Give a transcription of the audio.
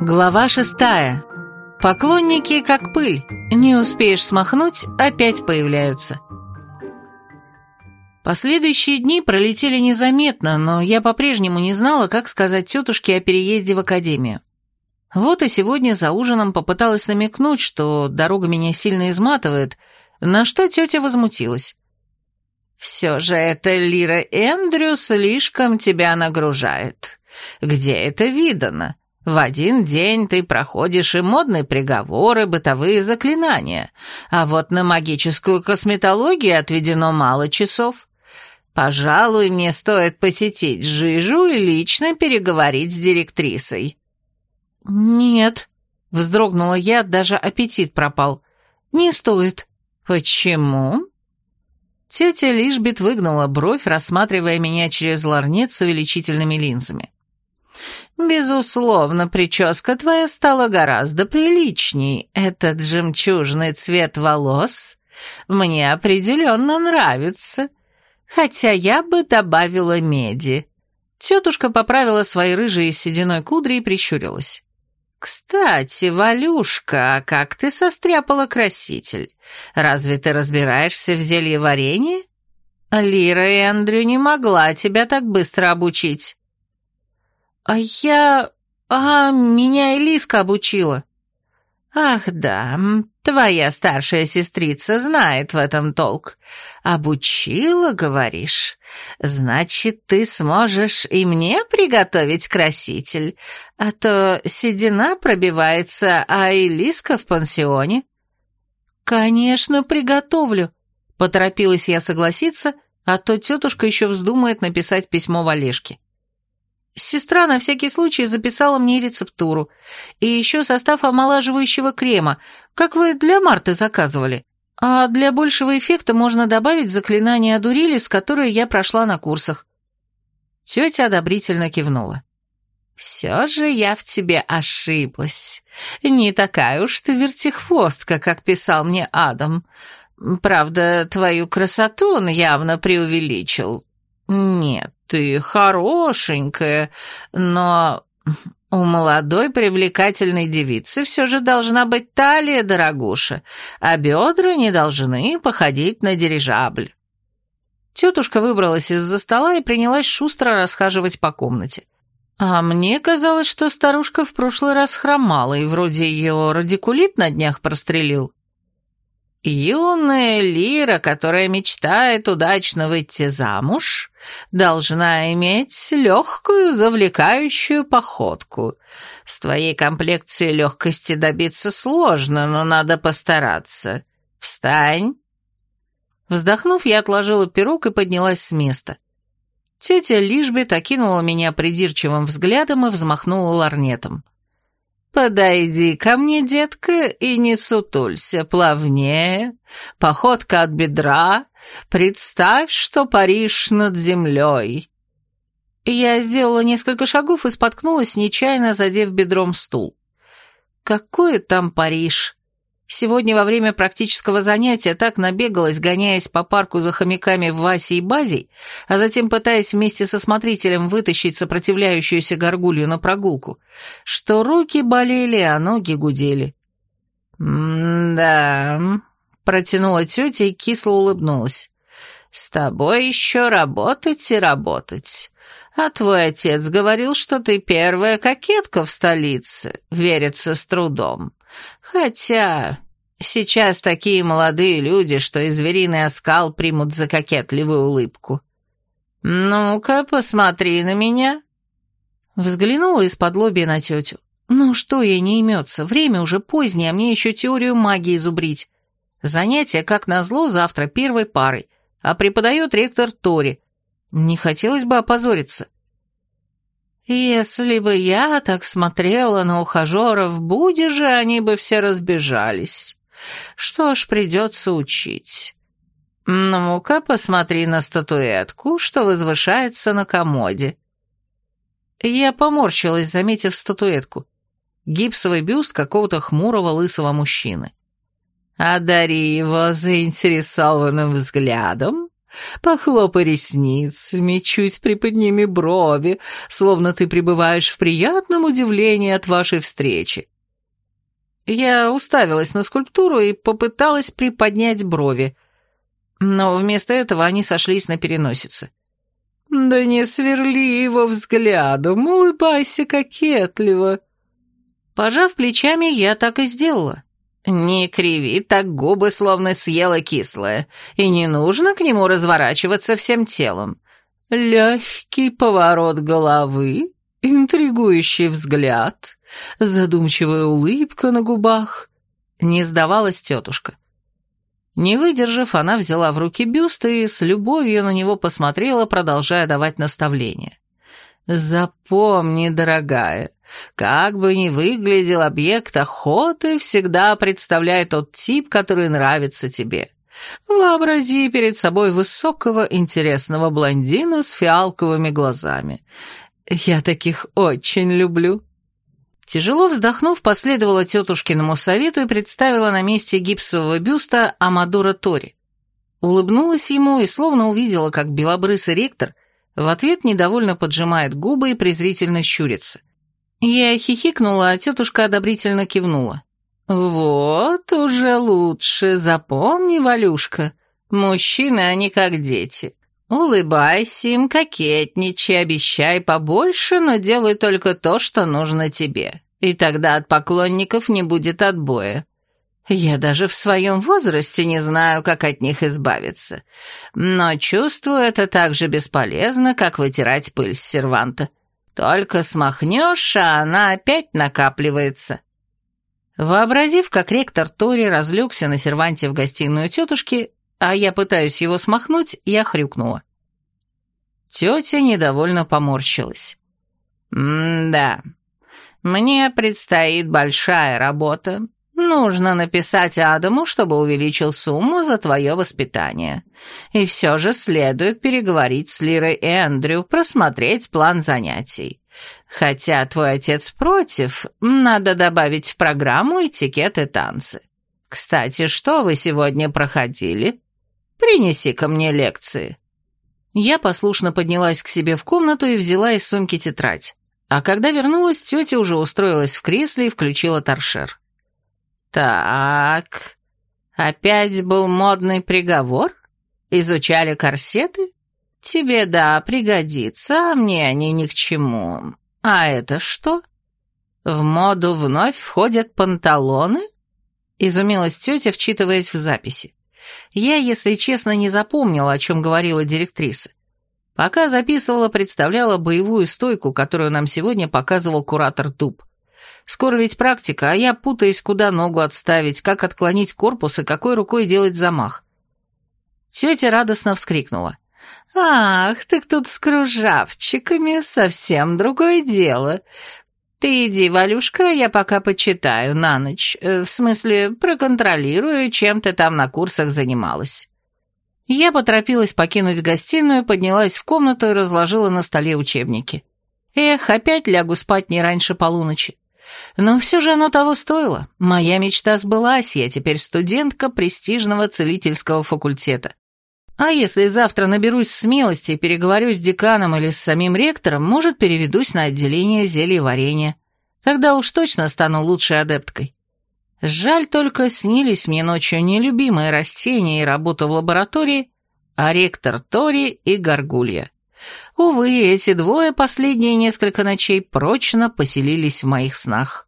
Глава шестая. Поклонники как пыль. Не успеешь смахнуть, опять появляются. Последующие дни пролетели незаметно, но я по-прежнему не знала, как сказать тетушке о переезде в академию. Вот и сегодня за ужином попыталась намекнуть, что дорога меня сильно изматывает, на что тетя возмутилась. «Все же эта Лира Эндрю слишком тебя нагружает. Где это видано? В один день ты проходишь и модные приговоры, бытовые заклинания, а вот на магическую косметологию отведено мало часов. Пожалуй, мне стоит посетить Жижу и лично переговорить с директрисой». «Нет», — вздрогнула я, даже аппетит пропал. «Не стоит». «Почему?» Тетя Лишбит выгнула бровь, рассматривая меня через ларнет с увеличительными линзами. «Безусловно, прическа твоя стала гораздо приличней. Этот жемчужный цвет волос мне определенно нравится. Хотя я бы добавила меди». Тетушка поправила свои рыжие сединой кудри и прищурилась. «Кстати, Валюшка, а как ты состряпала краситель? Разве ты разбираешься в зелье варенья? Лира и Эндрю не могла тебя так быстро обучить». «А я... А, меня Элиска обучила». «Ах да, твоя старшая сестрица знает в этом толк. Обучила, говоришь? Значит, ты сможешь и мне приготовить краситель, а то седина пробивается, а Элиска в пансионе». «Конечно, приготовлю», — поторопилась я согласиться, а то тетушка еще вздумает написать письмо Валешке. Сестра на всякий случай записала мне рецептуру. И еще состав омолаживающего крема, как вы для Марты заказывали. А для большего эффекта можно добавить заклинание Адурилис, которое я прошла на курсах. Тетя одобрительно кивнула. «Все же я в тебе ошиблась. Не такая уж ты вертихвостка, как писал мне Адам. Правда, твою красоту он явно преувеличил. Нет, ты хорошенькая, но у молодой привлекательной девицы все же должна быть талия, дорогуша, а бедра не должны походить на дирижабль. Тетушка выбралась из-за стола и принялась шустро расхаживать по комнате. А мне казалось, что старушка в прошлый раз хромала, и вроде ее радикулит на днях прострелил. Юная Лира, которая мечтает удачно выйти замуж, должна иметь легкую, завлекающую походку. С твоей комплекцией легкости добиться сложно, но надо постараться. Встань!» Вздохнув, я отложила пирог и поднялась с места. Тетя Лишбет окинула меня придирчивым взглядом и взмахнула ларнетом. «Подойди ко мне, детка, и не сутулься, плавнее, походка от бедра, представь, что Париж над землей». Я сделала несколько шагов и споткнулась, нечаянно задев бедром стул. «Какой там Париж?» Сегодня во время практического занятия так набегалась, гоняясь по парку за хомяками в Васе и Базей, а затем пытаясь вместе со смотрителем вытащить сопротивляющуюся горгулью на прогулку, что руки болели, а ноги гудели. «М-да», — протянула тетя и кисло улыбнулась. «С тобой еще работать и работать. А твой отец говорил, что ты первая кокетка в столице, верится с трудом». Хотя сейчас такие молодые люди, что и звериный оскал примут за кокетливую улыбку. Ну-ка, посмотри на меня. Взглянула из-под лобья на тетю. Ну что ей не имется, время уже позднее, а мне еще теорию магии зубрить. Занятие, как назло, завтра первой парой, а преподает ректор Тори. Не хотелось бы опозориться. Если бы я так смотрела на ухажеров, буди же, они бы все разбежались. Что ж, придется учить. Ну-ка, посмотри на статуэтку, что возвышается на комоде. Я поморщилась, заметив статуэтку. Гипсовый бюст какого-то хмурого лысого мужчины. Одари его заинтересованным взглядом, Похлопай ресницами, чуть приподними брови, словно ты пребываешь в приятном удивлении от вашей встречи. Я уставилась на скульптуру и попыталась приподнять брови, но вместо этого они сошлись на переносице. «Да не сверли его взглядом, улыбайся кокетливо». Пожав плечами, я так и сделала. «Не криви так губы, словно съела кислое, и не нужно к нему разворачиваться всем телом. Легкий поворот головы, интригующий взгляд, задумчивая улыбка на губах». Не сдавалась тетушка. Не выдержав, она взяла в руки бюст и с любовью на него посмотрела, продолжая давать наставления. «Запомни, дорогая, как бы ни выглядел объект охоты, всегда представляй тот тип, который нравится тебе. Вообрази перед собой высокого, интересного блондина с фиалковыми глазами. Я таких очень люблю». Тяжело вздохнув, последовала тетушкиному совету и представила на месте гипсового бюста Амадура Тори. Улыбнулась ему и словно увидела, как белобрысый ректор в ответ недовольно поджимает губы и презрительно щурится. Я хихикнула, а тетушка одобрительно кивнула. «Вот уже лучше, запомни, Валюшка, мужчины, они как дети. Улыбайся им, кокетничай, обещай побольше, но делай только то, что нужно тебе. И тогда от поклонников не будет отбоя. Я даже в своем возрасте не знаю, как от них избавиться. Но чувствую это так же бесполезно, как вытирать пыль с серванта. Только смахнешь, а она опять накапливается. Вообразив, как ректор Тори разлегся на серванте в гостиную тетушки, а я пытаюсь его смахнуть, я хрюкнула. Тетя недовольно поморщилась. «М-да, мне предстоит большая работа. Нужно написать Адаму, чтобы увеличил сумму за твое воспитание. И все же следует переговорить с Лирой и Эндрю, просмотреть план занятий. Хотя твой отец против, надо добавить в программу этикет и танцы. Кстати, что вы сегодня проходили?» Принеси-ка мне лекции». Я послушно поднялась к себе в комнату и взяла из сумки тетрадь. А когда вернулась, тетя уже устроилась в кресле и включила торшер. «Так, опять был модный приговор? Изучали корсеты? Тебе, да, пригодится, а мне они ни к чему. А это что? В моду вновь входят панталоны?» Изумилась тетя, вчитываясь в записи. Я, если честно, не запомнила, о чем говорила директриса. Пока записывала, представляла боевую стойку, которую нам сегодня показывал куратор Дуб. Скоро ведь практика, а я путаюсь, куда ногу отставить, как отклонить корпус и какой рукой делать замах. Тетя радостно вскрикнула. «Ах, так тут с кружавчиками совсем другое дело. «Ты иди, Валюшка, я пока почитаю на ночь. Э, в смысле, проконтролирую, чем ты там на курсах занималась». Я поторопилась покинуть гостиную, поднялась в комнату и разложила на столе учебники. Эх, опять лягу спать не раньше полуночи. Но все же оно того стоило. Моя мечта сбылась, я теперь студентка престижного целительского факультета. А если завтра наберусь смелости и переговорю с деканом или с самим ректором, может, переведусь на отделение зелья варенья. Тогда уж точно стану лучшей адепткой. Жаль только, снились мне ночью нелюбимые растения и работа в лаборатории, а ректор Тори и Горгулья. Увы, эти двое последние несколько ночей прочно поселились в моих снах.